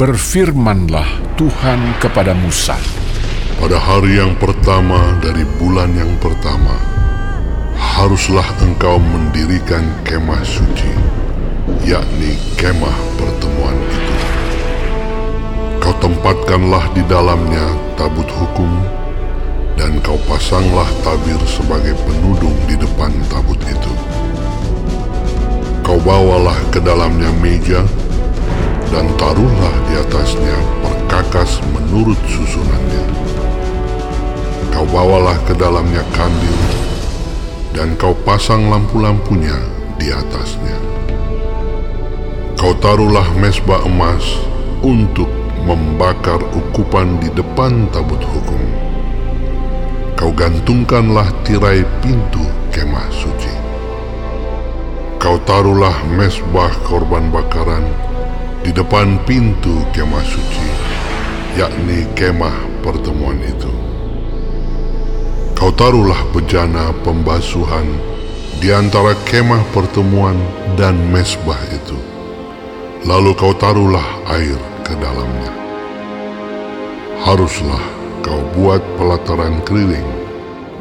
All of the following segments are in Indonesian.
Berfirmanlah Tuhan kepada Musa, Pada hari yang pertama dari bulan yang pertama, haruslah engkau mendirikan kemah suci, yakni kemah pertemuan itu. Kau tempatkanlah di dalamnya tabut hukum, dan kau pasanglah tabir sebagai penudung di depan tabut itu. Kau bawalah ke dalamnya meja, dan taruhlah di atasnya perkakas menurut susunannya. Kau bawalah ke dalamnya kandil, dan kau pasang lampu-lampunya di atasnya. Kau taruhlah mesbah emas untuk membakar ukupan di depan tabut hukum. Kau gantungkanlah tirai pintu kemah suci. Kau taruhlah mesbah korban bakaran di depan pintu kemah suci, yakni kemah pertemuan itu. Kau taruhlah bejana pembasuhan di antara kemah pertemuan dan mesbah itu. Lalu kau taruhlah air ke dalamnya. Haruslah kau buat pelataran keliling,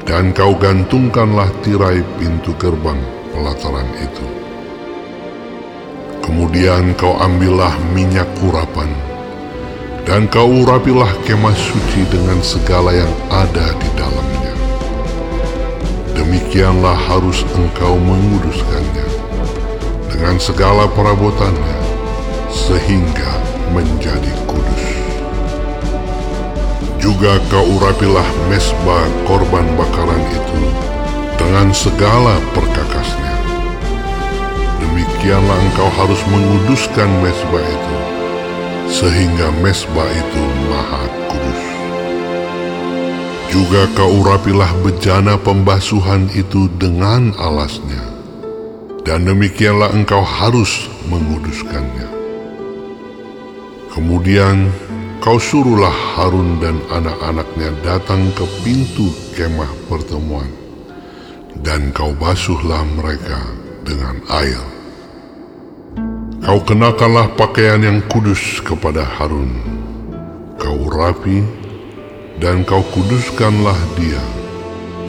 dan kau gantungkanlah tirai pintu gerbang pelataran itu. Kemudian kau ambillah minyak urapan, dan kau urapilah kemah suci dengan segala yang ada di dalamnya. Demikianlah harus engkau menguduskannya dengan segala perabotannya, sehingga menjadi kudus. Juga kau urapilah mesbah korban bakaran itu dengan segala perkakasnya. Demikianlah engkau harus menguduskan mesbah itu, sehingga mesbah itu maha kudus. Juga kau urapilah bejana pembasuhan itu dengan alasnya, dan demikianlah engkau harus menguduskannya. Kemudian kau suruhlah Harun dan anak-anaknya datang ke pintu kemah pertemuan, dan kau basuhlah mereka dengan air. Kau kenakanlah pakaian yang kudus kepada Harun. Kau rapi dan kau kuduskanlah dia,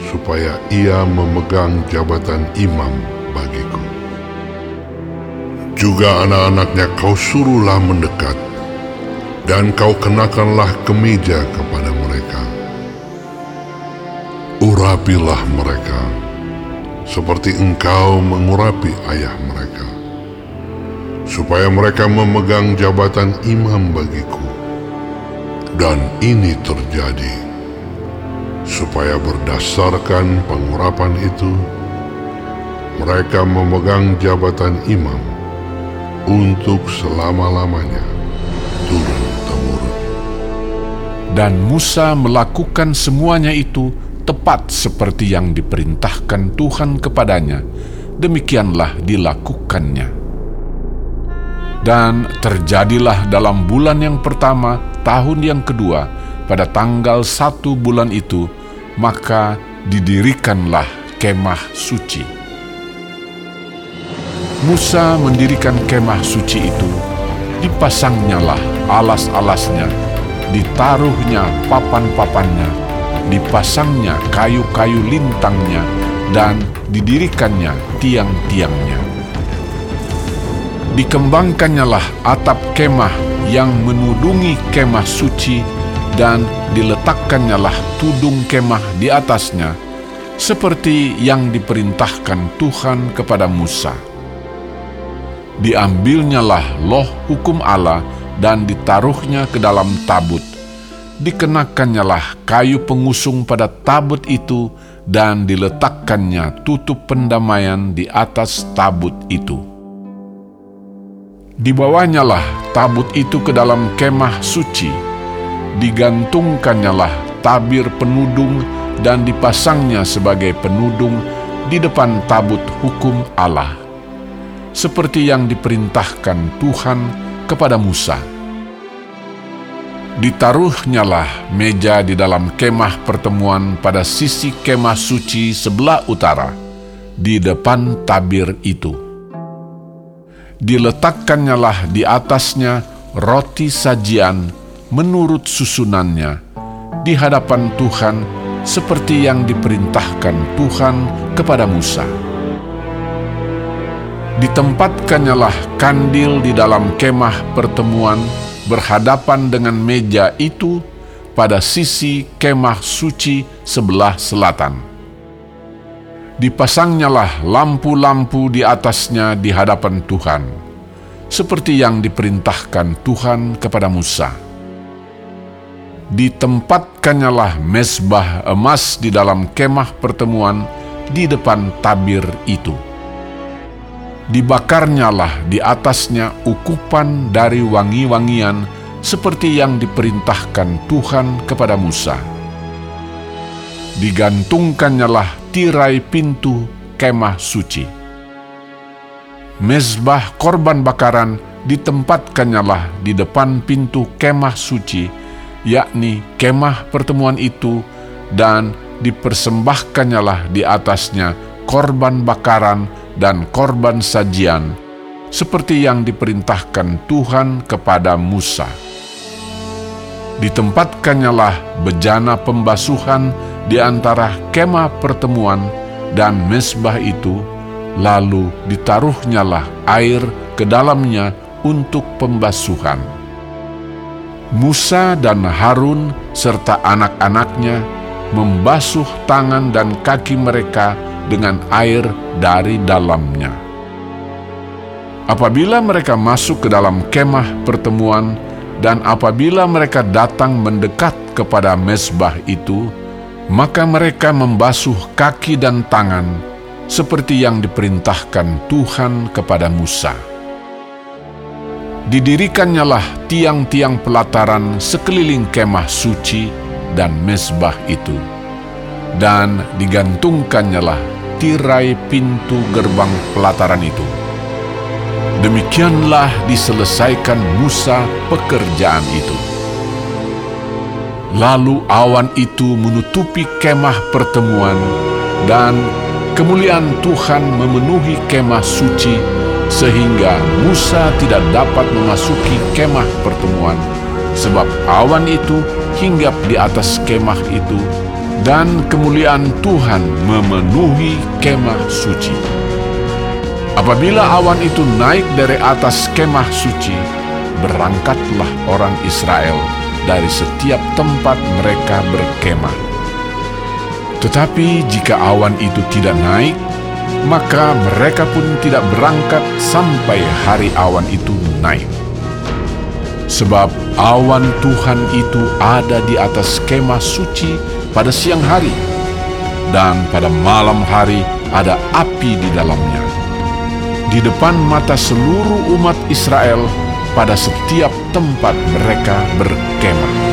supaya ia memegang jabatan imam bagiku. Juga anak-anaknya kau suruhlah mendekat, dan kau kenakanlah kemeja kepada mereka. Urapilah mereka, seperti engkau mengurapi ayah mereka, supaya mereka memegang jabatan imam bagiku. Dan ini terjadi, supaya berdasarkan pengurapan itu, mereka memegang jabatan imam untuk selama-lamanya, turun-temurun. dan Musa melakukan semuanya itu tepat seperti yang diperintahkan Tuhan kepadanya. Demikianlah dilakukannya. Dan terjadilah dalam bulan yang pertama, tahun yang kedua, pada tanggal satu bulan itu, maka didirikanlah kemah suci. Musa mendirikan kemah suci itu, dipasangnyalah alas-alasnya, ditaruhnya papan-papannya, dipasangnya kayu-kayu lintangnya, dan didirikannya tiang-tiangnya. Dikembangkannyalah atap kemah yang menudungi kemah suci dan diletakkannya tudung kemah di atasnya, seperti yang diperintahkan Tuhan kepada Musa. Diambilnyalah loh hukum Allah dan ditaruhnya ke dalam tabut. Dikenakannyalah kayu pengusung pada tabut itu dan diletakkannya tutup pendamaian di atas tabut itu. Dibawanyalah tabut itu ke dalam kemah suci, digantungkannyalah tabir penudung dan dipasangnya sebagai penudung di depan tabut hukum Allah, seperti yang diperintahkan Tuhan kepada Musa. Ditaruhnyalah meja di dalam kemah pertemuan pada sisi kemah suci sebelah utara, di depan tabir itu. Diletakkannyalah di atasnya roti sajian menurut susunannya di hadapan Tuhan seperti yang diperintahkan Tuhan kepada Musa. Ditempatkannya kandil di dalam kemah pertemuan berhadapan dengan meja itu pada sisi kemah suci sebelah selatan. Dipasangnyalah lampu-lampu di atasnya di hadapan Tuhan, seperti yang diperintahkan Tuhan kepada Musa. Ditempatkannya mesbah emas di dalam kemah pertemuan di depan tabir itu dibakarnyalah di atasnya ukupan dari wangi-wangian seperti yang diperintahkan Tuhan kepada Musa. Digantungkannyalah tirai pintu kemah suci. Mezbah korban bakaran ditempatkannyalah di depan pintu kemah suci, yakni kemah pertemuan itu, dan dipersembahkannyalah di atasnya korban bakaran dan korban sajian, seperti yang diperintahkan Tuhan kepada Musa. Ditempatkannyalah bejana pembasuhan di antara kemah pertemuan dan mesbah itu, lalu ditaruhnyalah air ke dalamnya untuk pembasuhan. Musa dan Harun serta anak-anaknya membasuh tangan dan kaki mereka dengan air dari dalamnya. Apabila mereka masuk ke dalam kemah pertemuan, dan apabila mereka datang mendekat kepada mesbah itu, maka mereka membasuh kaki dan tangan, seperti yang diperintahkan Tuhan kepada Musa. Didirikannya tiang-tiang pelataran sekeliling kemah suci dan mesbah itu, dan digantungkannya tirai pintu gerbang pelataran itu. Demikianlah diselesaikan Musa pekerjaan itu. Lalu awan itu menutupi kemah pertemuan dan kemuliaan Tuhan memenuhi kemah suci sehingga Musa tidak dapat memasuki kemah pertemuan sebab awan itu hinggap di atas kemah itu dan kemuliaan Tuhan memenuhi kemah suci. Apabila awan itu naik dari atas kemah suci, berangkatlah orang Israel dari setiap tempat mereka berkemah. Tetapi jika awan itu tidak naik, maka mereka pun tidak berangkat sampai hari awan itu naik. Sebab awan Tuhan itu ada di atas kemah suci pada siang hari, dan pada malam hari ada api di dalamnya. Di depan mata seluruh umat Israel pada setiap tempat mereka berkemah.